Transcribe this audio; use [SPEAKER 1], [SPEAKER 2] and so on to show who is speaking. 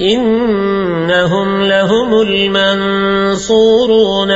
[SPEAKER 1] إنهم لهم المنصورون